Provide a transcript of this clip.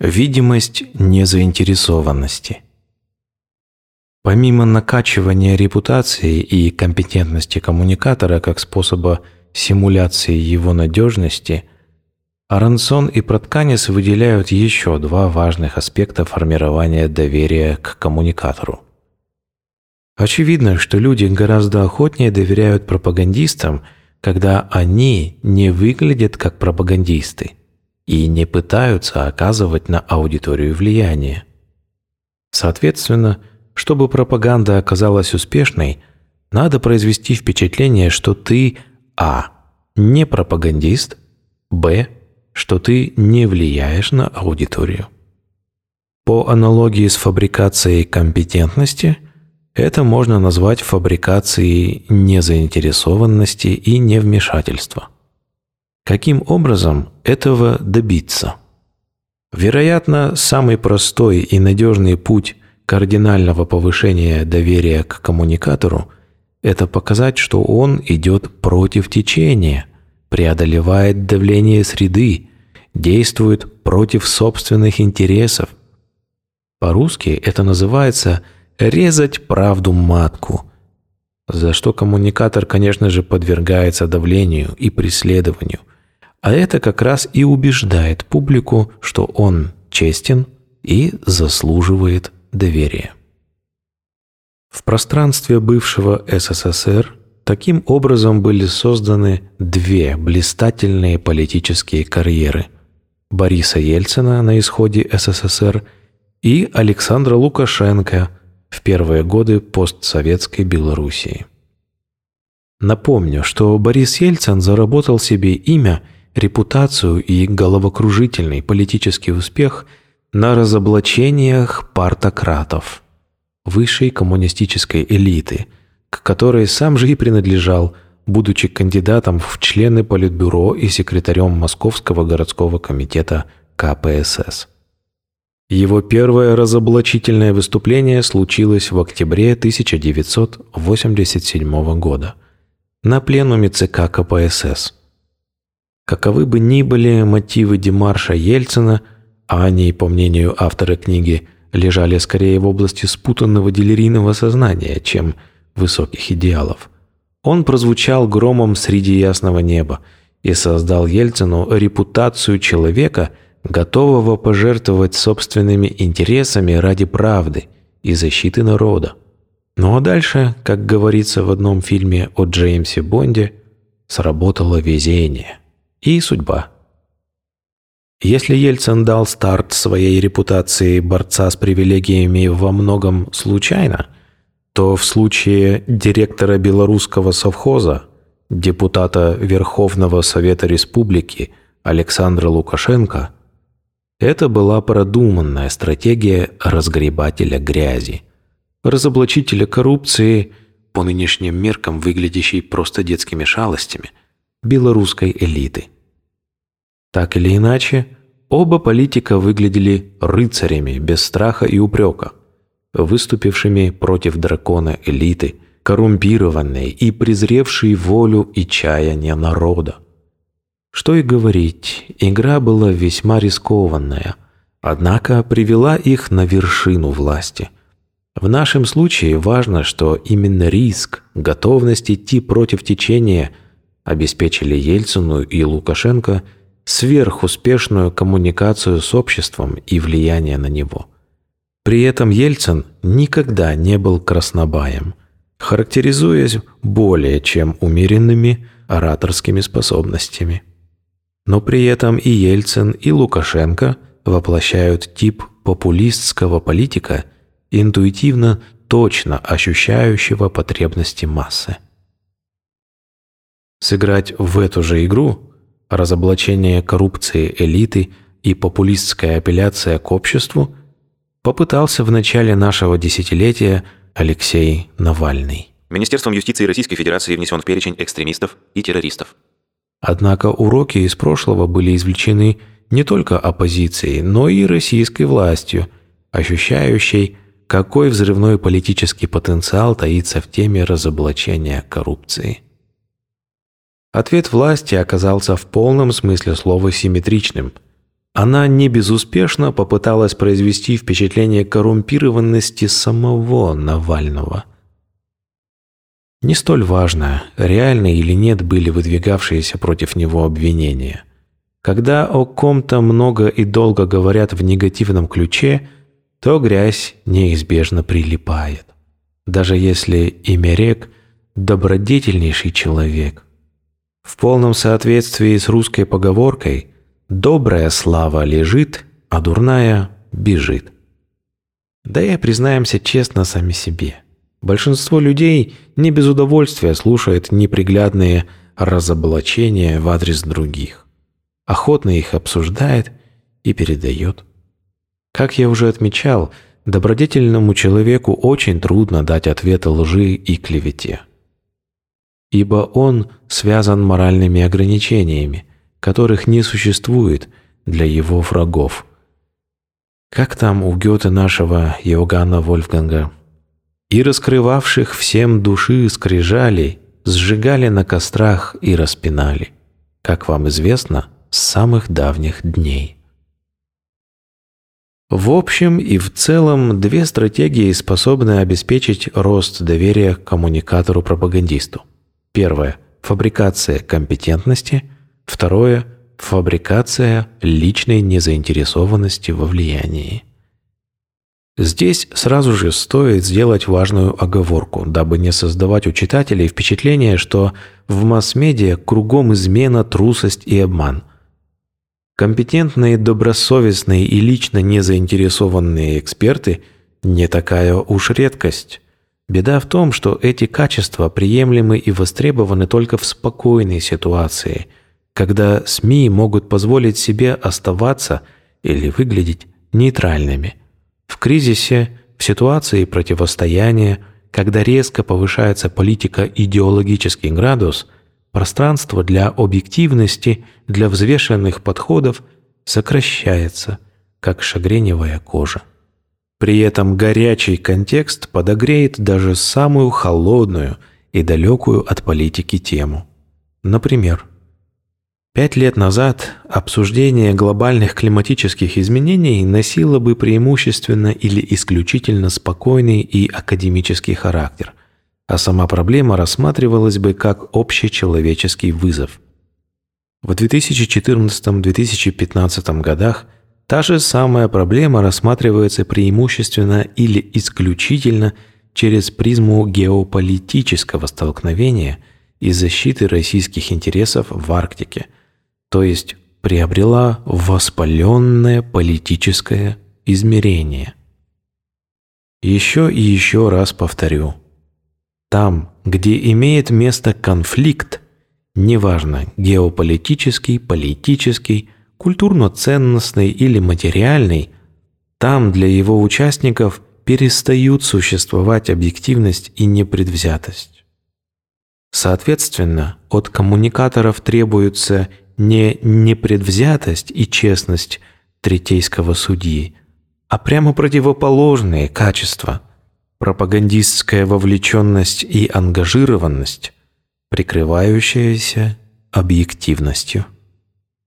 Видимость незаинтересованности. Помимо накачивания репутации и компетентности коммуникатора как способа симуляции его надежности, Арансон и Протканис выделяют еще два важных аспекта формирования доверия к коммуникатору. Очевидно, что люди гораздо охотнее доверяют пропагандистам, когда они не выглядят как пропагандисты и не пытаются оказывать на аудиторию влияние. Соответственно, чтобы пропаганда оказалась успешной, надо произвести впечатление, что ты а. не пропагандист, б. что ты не влияешь на аудиторию. По аналогии с фабрикацией компетентности, это можно назвать фабрикацией незаинтересованности и невмешательства. Каким образом этого добиться? Вероятно, самый простой и надежный путь кардинального повышения доверия к коммуникатору – это показать, что он идет против течения, преодолевает давление среды, действует против собственных интересов. По-русски это называется «резать правду матку», за что коммуникатор, конечно же, подвергается давлению и преследованию – а это как раз и убеждает публику, что он честен и заслуживает доверия. В пространстве бывшего СССР таким образом были созданы две блистательные политические карьеры – Бориса Ельцина на исходе СССР и Александра Лукашенко в первые годы постсоветской Белоруссии. Напомню, что Борис Ельцин заработал себе имя – репутацию и головокружительный политический успех на разоблачениях партократов, высшей коммунистической элиты, к которой сам же и принадлежал, будучи кандидатом в члены Политбюро и секретарем Московского городского комитета КПСС. Его первое разоблачительное выступление случилось в октябре 1987 года на пленуме ЦК КПСС – Каковы бы ни были мотивы Демарша Ельцина, а они, по мнению автора книги, лежали скорее в области спутанного делерийного сознания, чем высоких идеалов. Он прозвучал громом среди ясного неба и создал Ельцину репутацию человека, готового пожертвовать собственными интересами ради правды и защиты народа. Ну а дальше, как говорится в одном фильме о Джеймсе Бонде, сработало везение и судьба. Если Ельцин дал старт своей репутации борца с привилегиями во многом случайно, то в случае директора белорусского совхоза, депутата Верховного Совета Республики Александра Лукашенко, это была продуманная стратегия разгребателя грязи, разоблачителя коррупции, по нынешним меркам выглядящей просто детскими шалостями – белорусской элиты. Так или иначе, оба политика выглядели рыцарями без страха и упрека, выступившими против дракона элиты, коррумпированной и презревшей волю и чаяния народа. Что и говорить, игра была весьма рискованная, однако привела их на вершину власти. В нашем случае важно, что именно риск, готовность идти против течения – обеспечили Ельцину и Лукашенко сверхуспешную коммуникацию с обществом и влияние на него. При этом Ельцин никогда не был краснобаем, характеризуясь более чем умеренными ораторскими способностями. Но при этом и Ельцин, и Лукашенко воплощают тип популистского политика, интуитивно точно ощущающего потребности массы. Сыграть в эту же игру разоблачение коррупции элиты и популистская апелляция к обществу попытался в начале нашего десятилетия Алексей Навальный. Министерством юстиции Российской Федерации внесен в перечень экстремистов и террористов. Однако уроки из прошлого были извлечены не только оппозицией, но и российской властью, ощущающей, какой взрывной политический потенциал таится в теме разоблачения коррупции. Ответ власти оказался в полном смысле слова симметричным. она не безуспешно попыталась произвести впечатление коррумпированности самого Навального. Не столь важно, реально или нет были выдвигавшиеся против него обвинения. Когда о ком-то много и долго говорят в негативном ключе, то грязь неизбежно прилипает. Даже если Имерек – добродетельнейший человек. В полном соответствии с русской поговоркой «добрая слава лежит, а дурная бежит». Да и признаемся честно сами себе. Большинство людей не без удовольствия слушает неприглядные разоблачения в адрес других охотно их обсуждает и передает. Как я уже отмечал, добродетельному человеку очень трудно дать ответ лжи и клевете. Ибо он связан моральными ограничениями, которых не существует для его врагов. Как там у Гёте нашего Иоганна Вольфганга? «И раскрывавших всем души скрижали, сжигали на кострах и распинали. Как вам известно, с самых давних дней. В общем и в целом, две стратегии способны обеспечить рост доверия к коммуникатору-пропагандисту. Первое – фабрикация компетентности. Второе – фабрикация личной незаинтересованности во влиянии. Здесь сразу же стоит сделать важную оговорку, дабы не создавать у читателей впечатление, что в масс-медиа кругом измена, трусость и обман. Компетентные, добросовестные и лично незаинтересованные эксперты – не такая уж редкость. Беда в том, что эти качества приемлемы и востребованы только в спокойной ситуации, когда СМИ могут позволить себе оставаться или выглядеть нейтральными. В кризисе, в ситуации противостояния, когда резко повышается политика идеологический градус – Пространство для объективности, для взвешенных подходов сокращается, как шагреневая кожа. При этом горячий контекст подогреет даже самую холодную и далекую от политики тему. Например, пять лет назад обсуждение глобальных климатических изменений носило бы преимущественно или исключительно спокойный и академический характер, а сама проблема рассматривалась бы как общечеловеческий вызов. В 2014-2015 годах та же самая проблема рассматривается преимущественно или исключительно через призму геополитического столкновения и защиты российских интересов в Арктике, то есть приобрела воспаленное политическое измерение. Еще и еще раз повторю – там, где имеет место конфликт, неважно геополитический, политический, культурно-ценностный или материальный, там для его участников перестают существовать объективность и непредвзятость. Соответственно, от коммуникаторов требуются не непредвзятость и честность третейского судьи, а прямо противоположные качества – пропагандистская вовлеченность и ангажированность, прикрывающаяся объективностью.